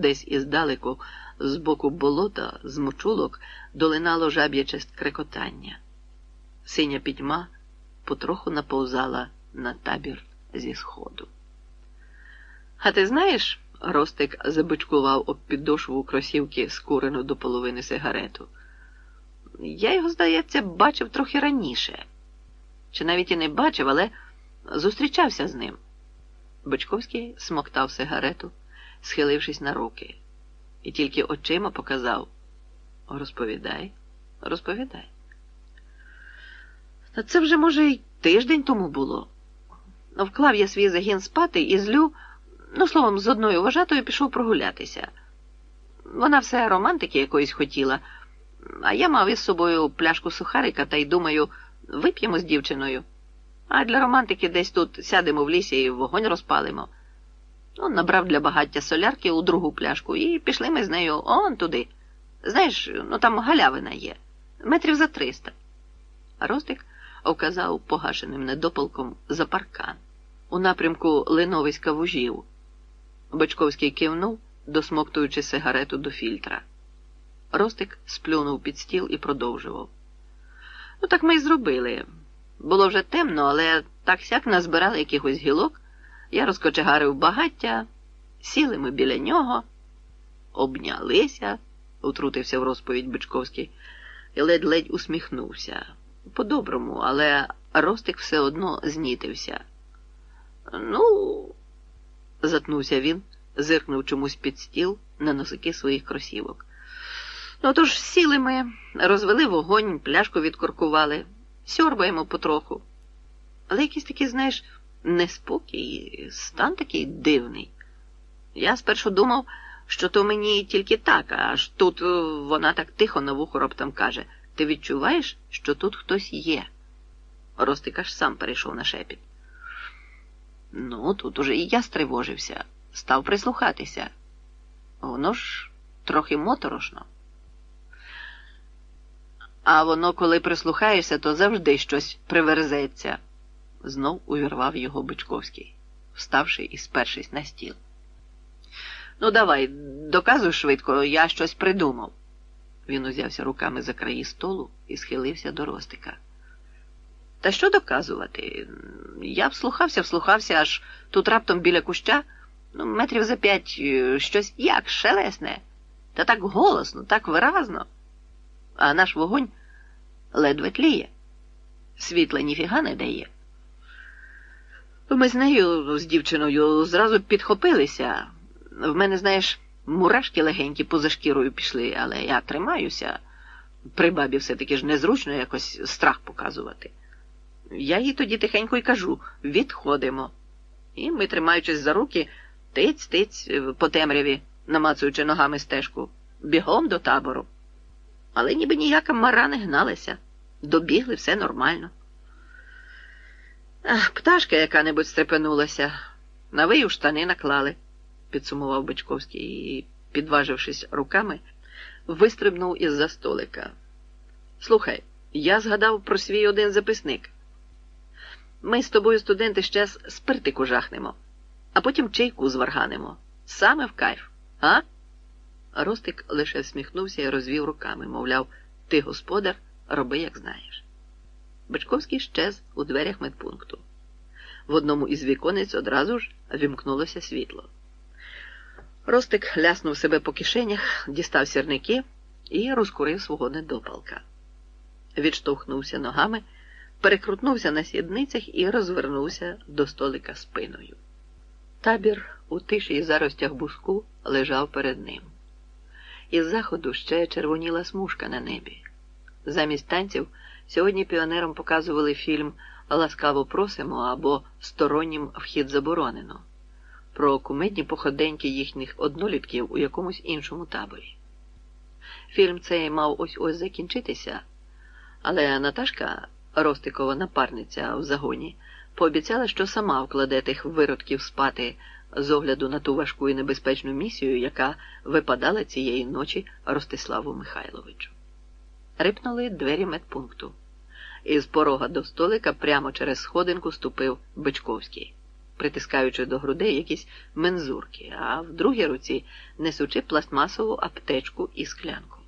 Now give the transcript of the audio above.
Десь іздалеку, з боку болота, з мочулок, долинало жаб'яче крекотання. Синя пітьма потроху наповзала на табір зі сходу. А ти знаєш, Ростик забичкував об підошву кросівки скурену до половини сигарету. Я його, здається, бачив трохи раніше. Чи навіть і не бачив, але зустрічався з ним. Бочковський смоктав сигарету, схилившись на руки, і тільки очима показав розповідай, розповідай. Та це вже, може, й тиждень тому було. Вклав я свій загін спати і злю, ну, словом, з одною вважатою пішов прогулятися. Вона все романтики якоїсь хотіла, а я мав із собою пляшку сухарика та й думаю, вип'ємо з дівчиною. А для романтики десь тут сядемо в лісі і вогонь розпалимо. Ну, набрав для багаття солярки у другу пляшку і пішли ми з нею он туди. Знаєш, ну там галявина є, метрів за триста. Ростик вказав погашеним недопалком за паркан у напрямку Леновиська вужів. Бочковський кивнув, досмоктуючи сигарету до фільтра. Ростик сплюнув під стіл і продовжував. Ну, так ми й зробили. Було вже темно, але так сяк назбирали якихось гілок. Я розкочегарив багаття, сіли ми біля нього, обнялися, утрутився в розповідь Бичковський, і ледь-ледь усміхнувся. По-доброму, але Ростик все одно знітився. Ну, затнувся він, зиркнув чомусь під стіл на носики своїх кросівок. Ну, тож сіли ми, розвели вогонь, пляшку відкоркували, сьорбаємо потроху. Але якийсь такий, знаєш, неспокій, стан такий дивний. Я спершу думав, що то мені тільки так, аж тут вона так тихо на вухо раптом каже: Ти відчуваєш, що тут хтось є? Ростик аж сам перейшов на шепіт. Ну, тут уже і я стривожився, став прислухатися. Воно ж трохи моторошно. А воно, коли прислухаєшся, то завжди щось приверзеться, знов увірвав його Бичковський, вставши і спершись на стіл. Ну, давай, доказуй швидко, я щось придумав. Він узявся руками за краї столу і схилився до Ростика. Та що доказувати? Я вслухався, вслухався, аж тут раптом біля куща, ну, метрів за п'ять, е, щось як шелесне, та так голосно, так виразно. А наш вогонь ледве тліє, світла ніфіга не дає. Ми з нею, з дівчиною, зразу підхопилися. В мене, знаєш, мурашки легенькі поза шкірою пішли, але я тримаюся. При бабі все-таки ж незручно якось страх показувати. Я їй тоді тихенько й кажу відходимо. І ми, тримаючись за руки, тиць тиць по темряві, намацуючи ногами стежку, бігом до табору. Але ніби ніяка мара не гналася. Добігли все нормально. Ах, Пташка яка-небудь стрепенулася, на вию штани наклали, підсумував Бичковський і, підважившись руками, вистрибнув із за столика. Слухай, я згадав про свій один записник. Ми з тобою, студенти, щас спиртику жахнемо, а потім чайку зварганимо. Саме в кайф, а? Ростик лише всміхнувся і розвів руками, мовляв, ти господар, роби, як знаєш. Бачковський щез у дверях медпункту. В одному із віконець одразу ж вімкнулося світло. Ростик ляснув себе по кишенях, дістав сірники і розкурив свого недопалка. Відштовхнувся ногами, перекрутнувся на сідницях і розвернувся до столика спиною. Табір у тиші і заростях буску лежав перед ним. Із заходу ще червоніла смужка на небі. Замість танців сьогодні піонерам показували фільм Ласкаво просимо або Стороннім вхід заборонено про кумедні походеньки їхніх однолітків у якомусь іншому таборі. Фільм цей мав ось ось закінчитися, але Наташка, Ростикова напарниця в загоні, пообіцяла, що сама вкладе тих виродків спати з огляду на ту важку і небезпечну місію, яка випадала цієї ночі Ростиславу Михайловичу. Рипнули двері медпункту. Із порога до столика прямо через сходинку ступив Бичковський. притискаючи до грудей якісь мензурки, а в другій руці несучи пластмасову аптечку і склянку.